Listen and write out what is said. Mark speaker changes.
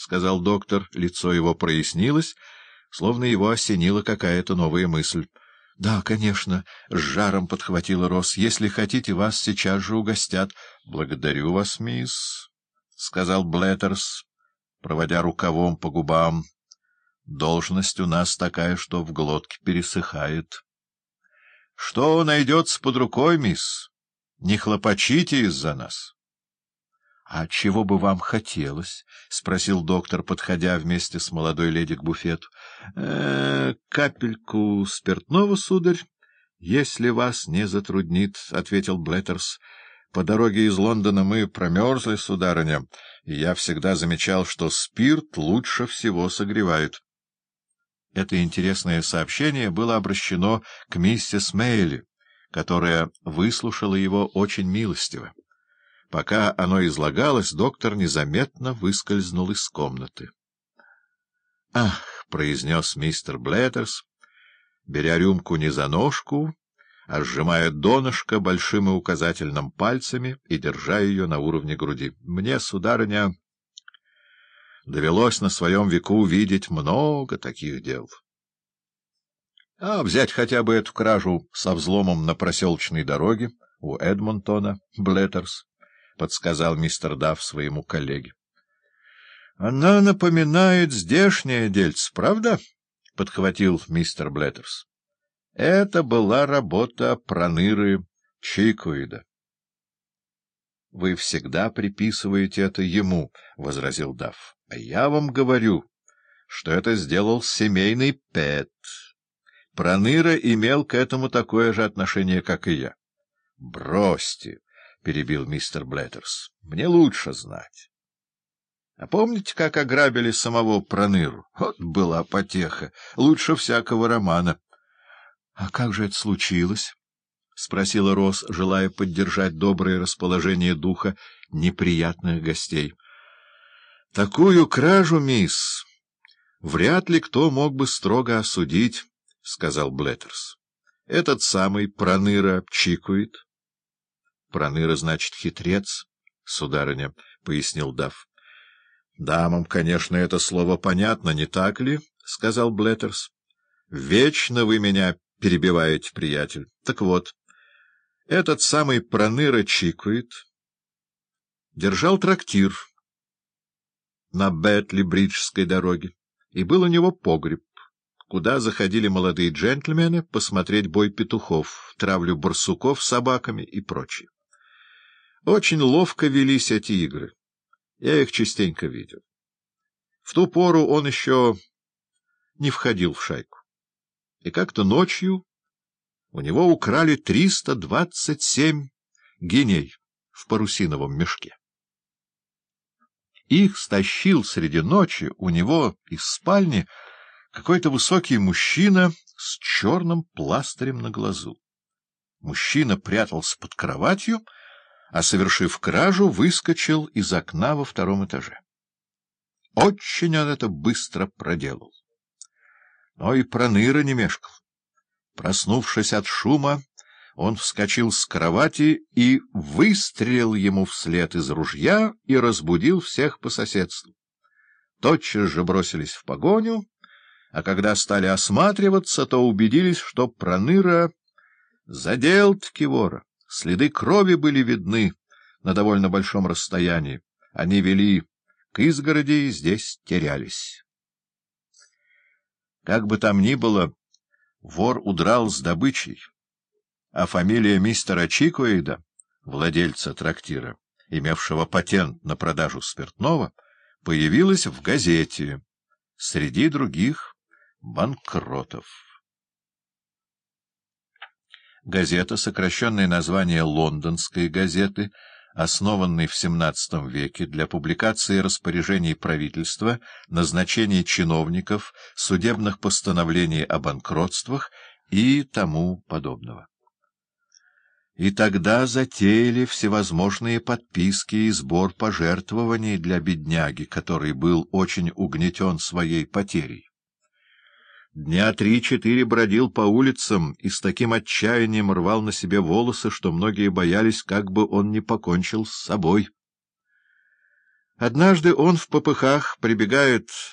Speaker 1: сказал доктор. Лицо его прояснилось, словно его осенила какая-то новая мысль. — Да, конечно, — с жаром подхватила Рос. — Если хотите, вас сейчас же угостят. — Благодарю вас, мисс, — сказал Блеттерс, проводя рукавом по губам. — Должность у нас такая, что в глотке пересыхает. — Что найдется под рукой, мисс? Не хлопочите из-за нас. — А чего бы вам хотелось? — спросил доктор, подходя вместе с молодой леди к буфету. «Э, — Капельку спиртного, сударь, если вас не затруднит, — ответил Блеттерс. — По дороге из Лондона мы промерзли, сударыня, и я всегда замечал, что спирт лучше всего согревает. Это интересное сообщение было обращено к миссис Мейли, которая выслушала его очень милостиво. Пока оно излагалось, доктор незаметно выскользнул из комнаты. — Ах! — произнес мистер Блеттерс, беря рюмку не за ножку, а сжимая донышко большим и указательным пальцами и держа ее на уровне груди. — Мне, сударыня, довелось на своем веку увидеть много таких дел. А взять хотя бы эту кражу со взломом на проселочной дороге у Эдмонтона, Блеттерс. — подсказал мистер Дафф своему коллеге. — Она напоминает здешнее дельце, правда? — подхватил мистер Блеттерс. — Это была работа проныры Чикуида. — Вы всегда приписываете это ему, — возразил Дафф. — А я вам говорю, что это сделал семейный Пэт. Проныра имел к этому такое же отношение, как и я. — Бросьте! — перебил мистер Блеттерс. — Мне лучше знать. А помните, как ограбили самого Проныру? Вот была потеха, лучше всякого романа. — А как же это случилось? — спросила Рос, желая поддержать доброе расположение духа неприятных гостей. — Такую кражу, мисс, вряд ли кто мог бы строго осудить, — сказал Блеттерс. — Этот самый Проныра Чикуид. — Проныра, значит, хитрец, — сударыня, — пояснил Дафф. — Дамам, конечно, это слово понятно, не так ли? — сказал Блеттерс. — Вечно вы меня перебиваете, приятель. Так вот, этот самый Проныра чикует, держал трактир на Бетли-Бриджской дороге, и был у него погреб куда заходили молодые джентльмены посмотреть бой петухов, травлю барсуков собаками и прочее. Очень ловко велись эти игры. Я их частенько видел. В ту пору он еще не входил в шайку. И как-то ночью у него украли 327 геней в парусиновом мешке. Их стащил среди ночи у него из спальни какой-то высокий мужчина с черным пластырем на глазу. Мужчина прятался под кроватью, а, совершив кражу, выскочил из окна во втором этаже. Очень он это быстро проделал. Но и проныра не мешкал. Проснувшись от шума, он вскочил с кровати и выстрелил ему вслед из ружья и разбудил всех по соседству. Тотчас же бросились в погоню, а когда стали осматриваться, то убедились, что проныра задел-таки вора. Следы крови были видны на довольно большом расстоянии. Они вели к изгороди и здесь терялись. Как бы там ни было, вор удрал с добычей, а фамилия мистера Чикуэйда, владельца трактира, имевшего патент на продажу спиртного, появилась в газете среди других банкротов. Газета, сокращенное название «Лондонской газеты», основанной в XVII веке для публикации распоряжений правительства, назначения чиновников, судебных постановлений о банкротствах и тому подобного. И тогда затеяли всевозможные подписки и сбор пожертвований для бедняги, который был очень угнетен своей потерей. Дня три-четыре бродил по улицам и с таким отчаянием рвал на себе волосы, что многие боялись, как бы он не покончил с собой. Однажды он в попыхах прибегает